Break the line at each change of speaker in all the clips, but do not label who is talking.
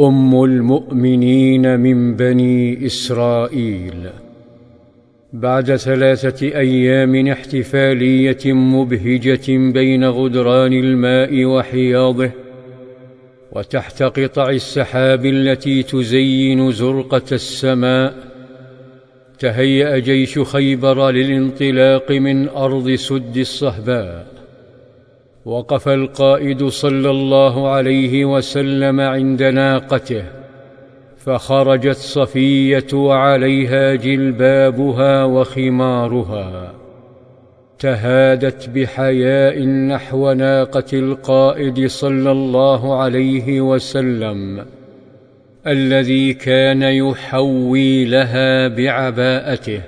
أم المؤمنين من بني إسرائيل. بعد ثلاثة أيام احتفالية مبهجة بين غدران الماء وحياضه وتحت قطع السحاب التي تزين زرقة السماء تهيأ جيش خيبر للانطلاق من أرض سد الصهباء. وقف القائد صلى الله عليه وسلم عند ناقته فخرجت صفية وعليها جلبابها وخمارها. تهادت بحياء نحو ناقة القائد صلى الله عليه وسلم الذي كان يحوي لها بعباءته.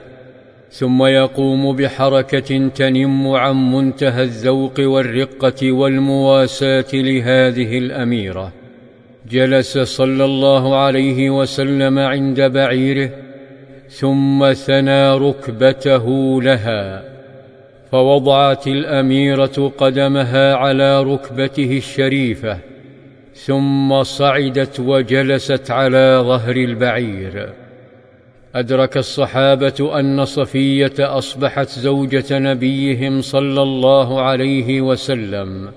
ثم يقوم بحركة تنم عن منتهى الذوق والرقة والمواساة لهذه الأميرة. جلس صلى الله عليه وسلم عند بعيره ثم ثنى ركبته لها. فوضعت الأميرة قدمها على ركبته الشريفة ثم صعدت وجلست على ظهر البعير. أدرك الصحابة أن صفية أصبحت زوجة نبيهم صلى الله عليه وسلم.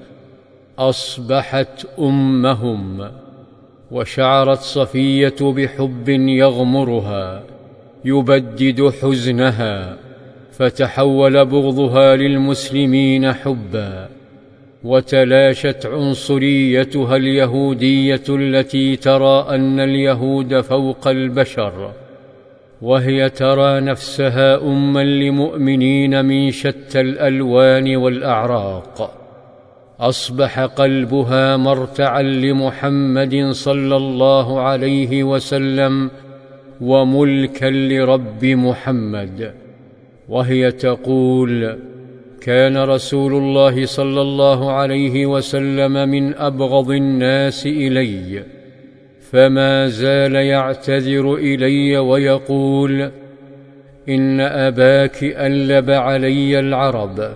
أصبحت أمهم. وشعرت صفية بحب يغمرها يبدد حزنها فتحول بغضها للمسلمين حبا. وتلاشت عنصريتها اليهودية التي ترى أن اليهود فوق البشر. وهي ترى نفسها اما لمؤمنين من شتى الألوان والأعراق. أصبح قلبها مرتعا لمحمد صلى الله عليه وسلم وملكا لرب محمد. وهي تقول كان رسول الله صلى الله عليه وسلم من أبغض الناس إلي. فما زال يعتذر الي ويقول ان اباك الب علي العرب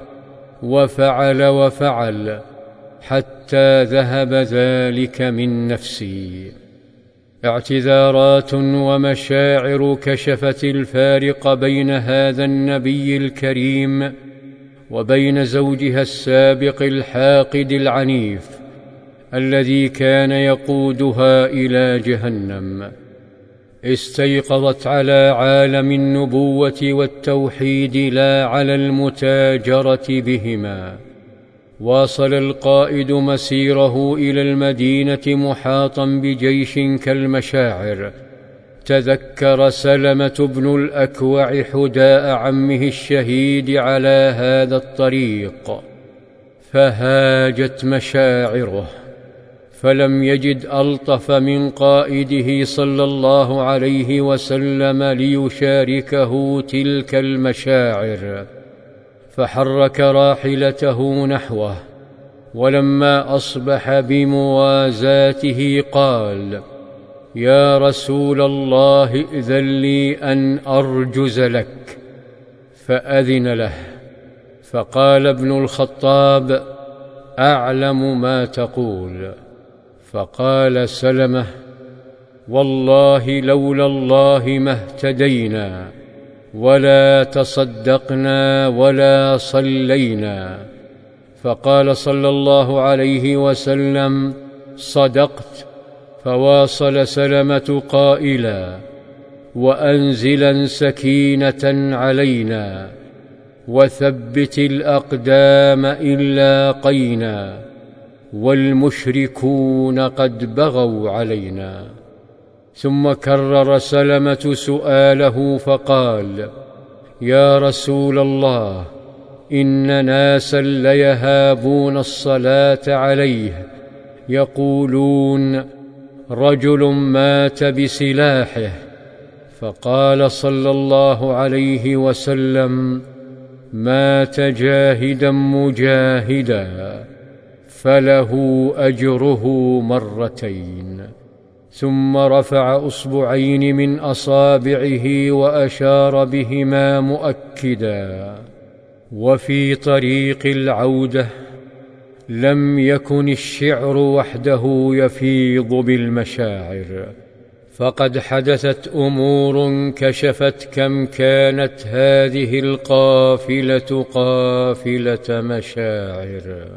وفعل وفعل حتى ذهب ذلك من نفسي اعتذارات ومشاعر كشفت الفارق بين هذا النبي الكريم وبين زوجها السابق الحاقد العنيف الذي كان يقودها إلى جهنم. استيقظت على عالم النبوة والتوحيد لا على المتاجرة بهما. واصل القائد مسيره إلى المدينة محاطا بجيش كالمشاعر. تذكر سلمة بن الأكوع حداء عمه الشهيد على هذا الطريق. فهاجت مشاعره. فلم يجد ألطف من قائده صلى الله عليه وسلم ليشاركه تلك المشاعر فحرك راحلته نحوه ولما أصبح بموازاته قال يا رسول الله إذن لي أن أرجز لك. فأذن له فقال ابن الخطاب أعلم ما تقول. فقال سلمة والله لولا الله ما اهتدينا ولا تصدقنا ولا صلينا. فقال صلى الله عليه وسلم صدقت. فواصل سلمة قائلا وأنزلا سكينة علينا وثبت الأقدام ان لاقينا والمشركون قد بغوا علينا. ثم كرر سلمة سؤاله فقال يا رسول الله إن ناسا ليهابون الصلاة عليه يقولون رجل مات بسلاحه. فقال صلى الله عليه وسلم مات جاهدا مجاهدا. فله أجره مرتين ثم رفع أصبعين من أصابعه وأشار بهما مؤكدا وفي طريق العودة لم يكن الشعر وحده يفيض بالمشاعر فقد حدثت أمور كشفت كم كانت هذه القافلة قافلة مشاعر.